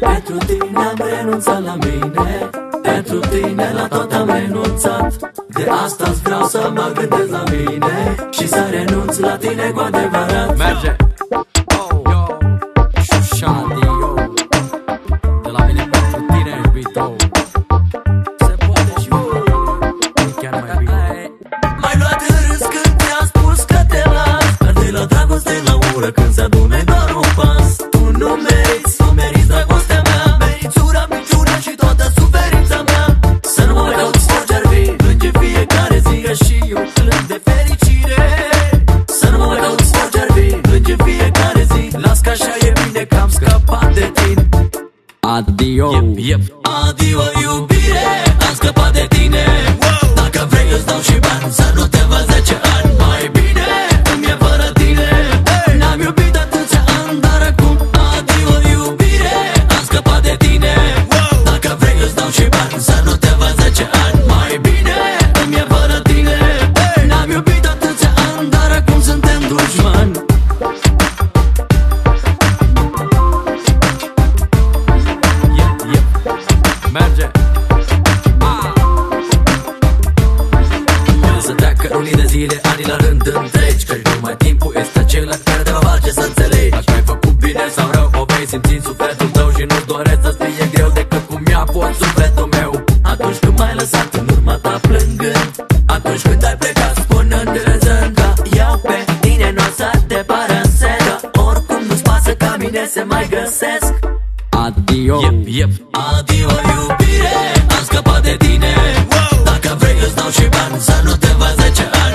Pentru tine am renunțat la mine Pentru tine la tot am renunțat. De asta vreau să mă gândesc la mine Și să renunț la tine cu adevărat. Merge Adio Yep, yep. Adio iubire, am scăpat de tine Dacă vrei îți dau și bani Să nu te văd 10 lunii de zile, ani la rând întregi Că numai timpul este acela care te va face să înțelegi. Dacă ai făcut bine sau rău, o vei simți în sufletul tău Și nu-ți doresc să fie greu decât cum mi-a fost sufletul meu. Atunci când m-ai lăsat în urma ta plângând Atunci când ai plecat spunând râzând Că eu pe tine nu o să te părăsesc Că oricum nu-ți pasă ca mine se mai găsesc. Adio. Yep, yep. Adio iubire, dau și bani Să nu te văd 10 ani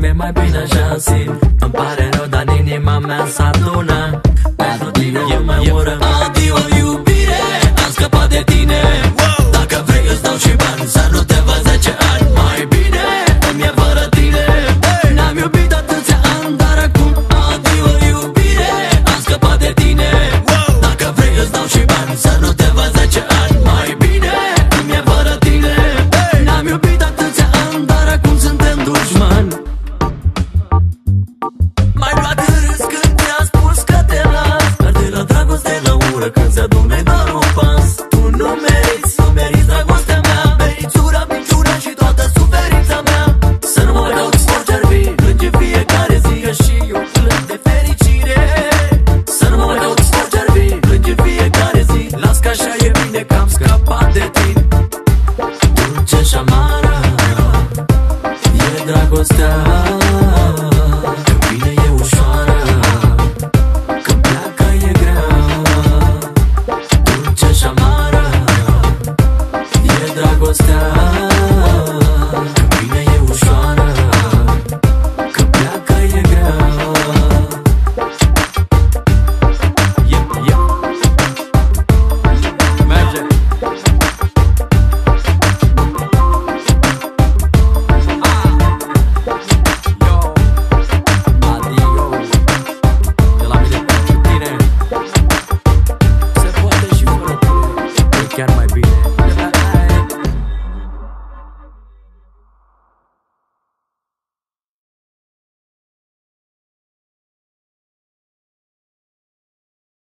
mi-e mai bine așa simt. Îmi pare rău, dar inima mea s-adună ah.